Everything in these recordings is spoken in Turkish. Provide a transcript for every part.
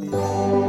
Música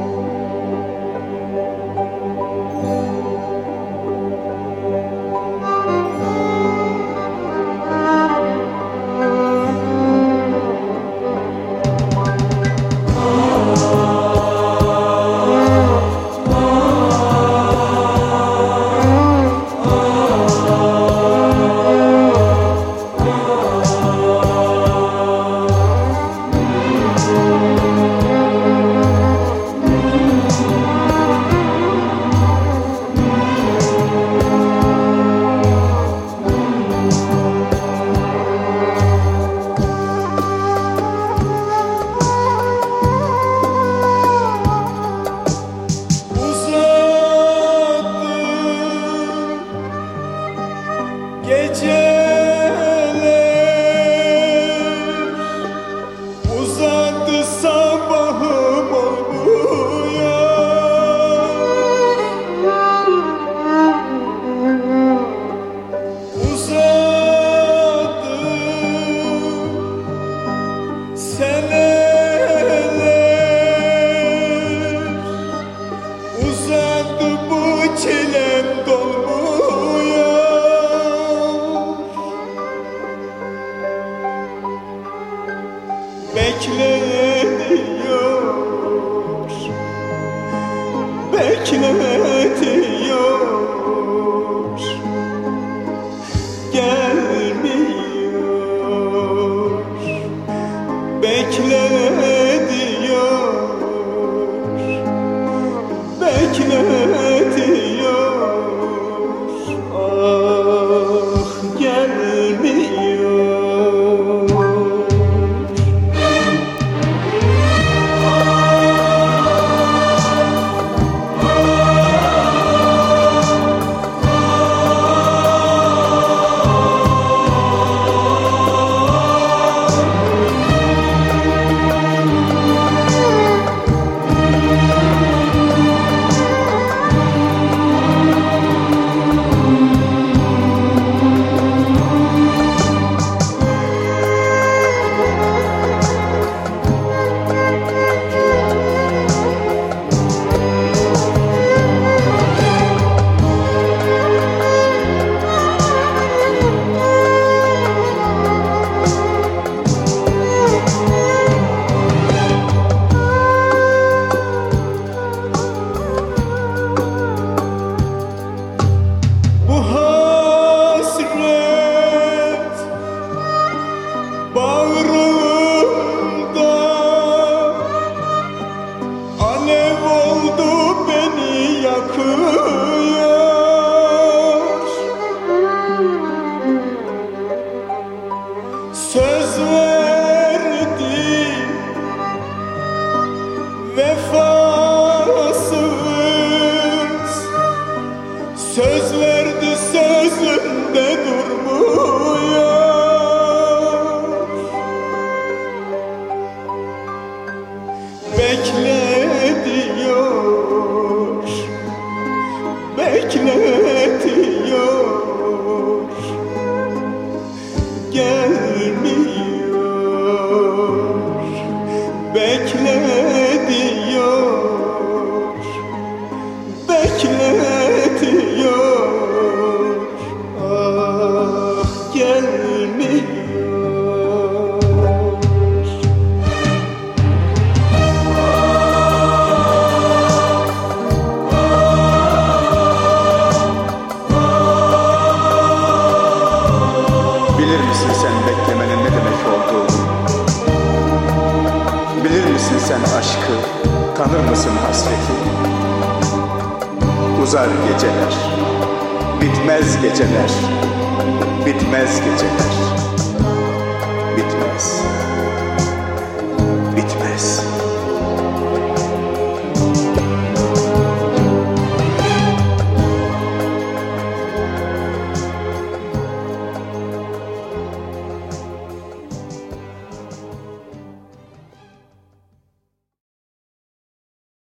Sen bekle. bekletiyor bekletiyor gelmiyor. Bekletiyor eden aşkı tanır mısın hasreti? Uzar geceler, bitmez geceler, bitmez geceler, bitmez, bitmez. bitmez.